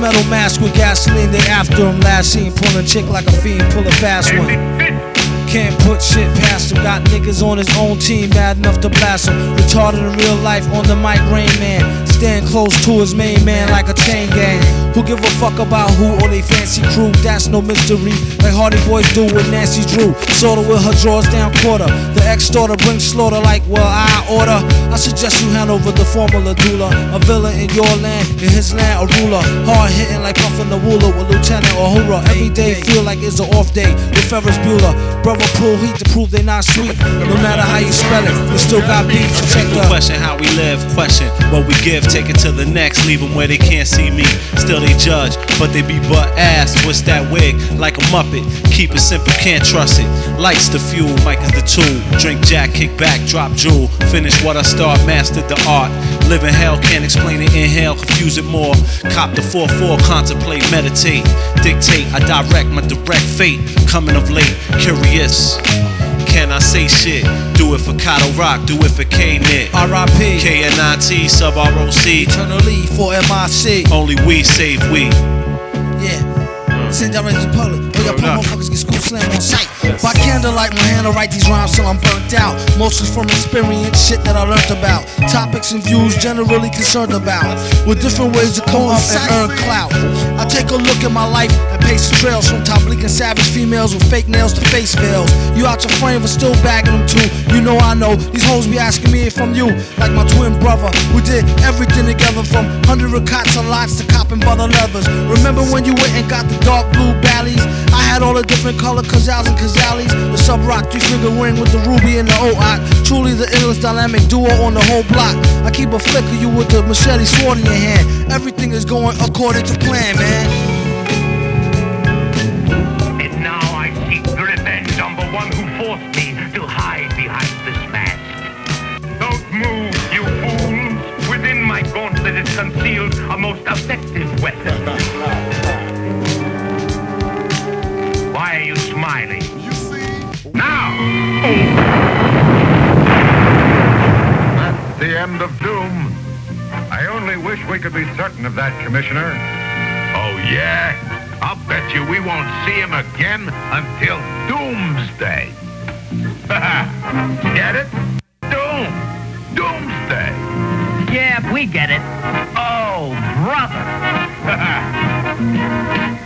metal mask with gasoline, they after him. Last seen pulling chick like a fiend, pull a fast one. Can't put shit past him. Got niggas on his own team, mad enough to blast him. Retarded in real life on the mic, Rain Man. Stand close to his main man like a chain gang. Who give a fuck about who or they fancy crew? That's no mystery. Like Hardy Boys do with Nancy Drew. Sorta with her drawers down quarter. The ex daughter brings slaughter like, well, I order. I suggest you hand over the formula doula. A villain in your land, in his land, a ruler. Hard hitting like puffin' the ruler with Lieutenant Uhura. Every day feel like it's an off day with Ferris Bueller. Brother pull heat to prove they not sweet. No matter how you spell it, we still got beats. Check the Question how we live, question what we give, take it to the next, leave them where they can't see me. Still they judge, but they be butt ass. What's that wig? Like a muppet. Keep it simple, can't trust it. Lights the fuel, mic is the tool. Drink jack, kick back, drop jewel. Finish what I start, mastered the art. Live in hell, can't explain it, inhale, confuse it more. Cop the 4-4, contemplate, meditate. Dictate, I direct my direct fate. Coming of late, curious. Can I say shit? Do it for Kato Rock, do it for K-Nit. R.I.P. K-N-I-T, Subroc. Eternally for MIC. Only we save we. Send y'all into public. Or your up. motherfuckers get school slam on sight. By candlelight, my hand to write these rhymes till I'm burnt out. Mostly from experience, shit that I learned about. Topics and views generally concerned about. With different ways to come up and earn clout. I take a look at my life and pace the trails from top leaking savage females with fake nails to face veils. You out your frame but still bagging them too. You know I know. These hoes be asking me if I'm you. Like my twin brother. We did everything together from hundred cots and lots to copping butter leathers. Remember when you went and got the dark blue? I had all the different color Kazals and Kazalis. The Subroc three finger ring with the ruby and the OOT. Truly the illest dynamic duo on the whole block. I keep a flick of you with the machete sword in your hand. Everything is going according to plan, man. And now I seek revenge wish we could be certain of that, Commissioner. Oh, yeah? I'll bet you we won't see him again until doomsday. Get it? Doom. Doomsday. Yeah, we get it. Oh, brother.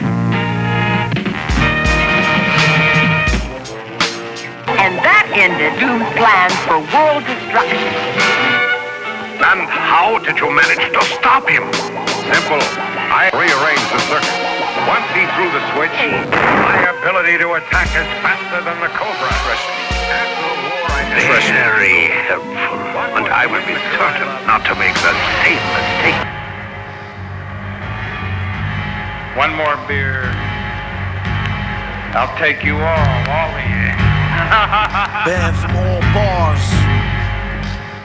And that ended Doom's plans for world destruction. And how did you manage to stop him? Simple. I rearranged the circuit. Once he threw the switch, my ability to attack is faster than the Cobra. After the war, I Very helpful. And I will be certain not to make the same mistake. One more beer. I'll take you all, all of you. Banned from all bars.